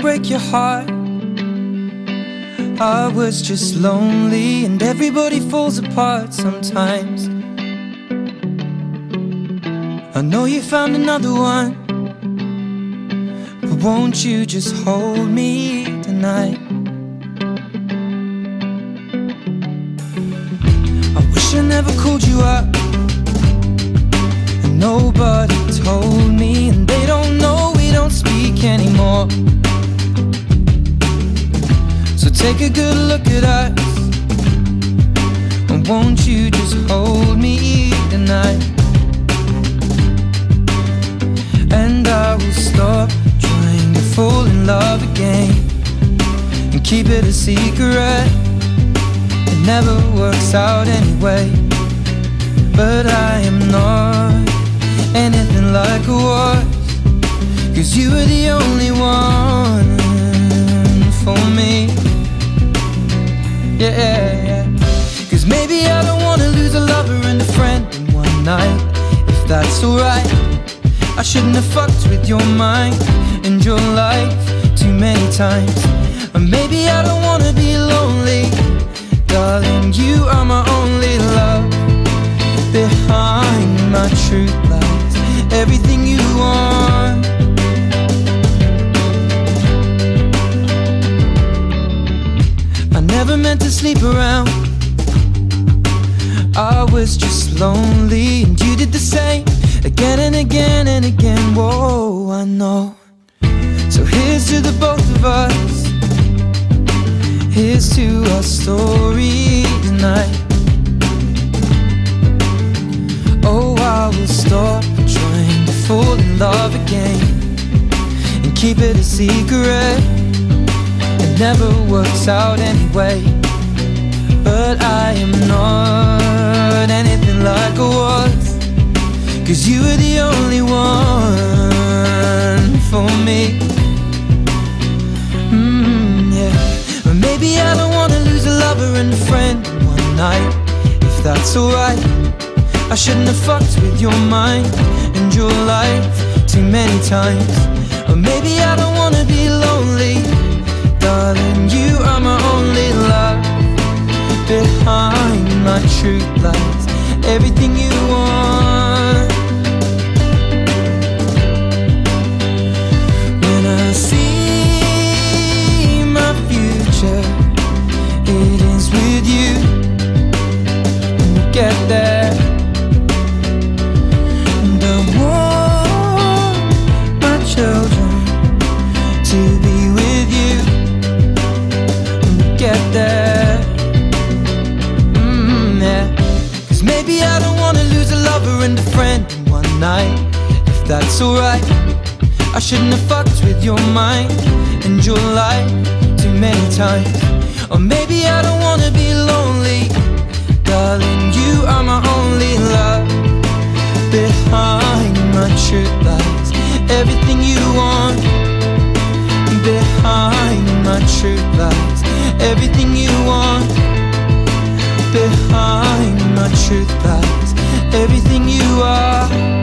break your heart. I was just lonely, and everybody falls apart sometimes. I know you found another one, but won't you just hold me tonight? I wish I never called you up, take a good look at us. And won't you just hold me tonight? And I will stop trying to fall in love again and keep it a secret. It never works out anyway. But I am not anything like I was. Cause you were the only one yeah. Cause maybe I don't wanna lose a lover and a friend in one night. If that's alright, I shouldn't have fucked with your mind and your life too many times. Or maybe I don't wanna be lonely. Darling, you are my only love. Behind my truth lies everything you want. To sleep around. I was just lonely, and you did the same again and again and again. Whoa, I know. So here's to the both of us. Here's to our story tonight. Oh, I will stop trying to fall in love again and keep it a secret It never works out anyway. But I am not anything like I was. Cause you were the only one for me. Mm, yeah. But maybe I don't wanna lose a lover and a friend one night. If that's alright, I shouldn't have fucked with your mind and your life too many times. Or maybe I don't wanna be lonely in one night. If that's alright, I shouldn't have fucked with your mind and your life too many times. Or maybe I don't wanna be lonely. Darling, you are my only love. Behind my truth lies everything you want. Behind my truth lies everything you want. Behind my truth lies everything you are.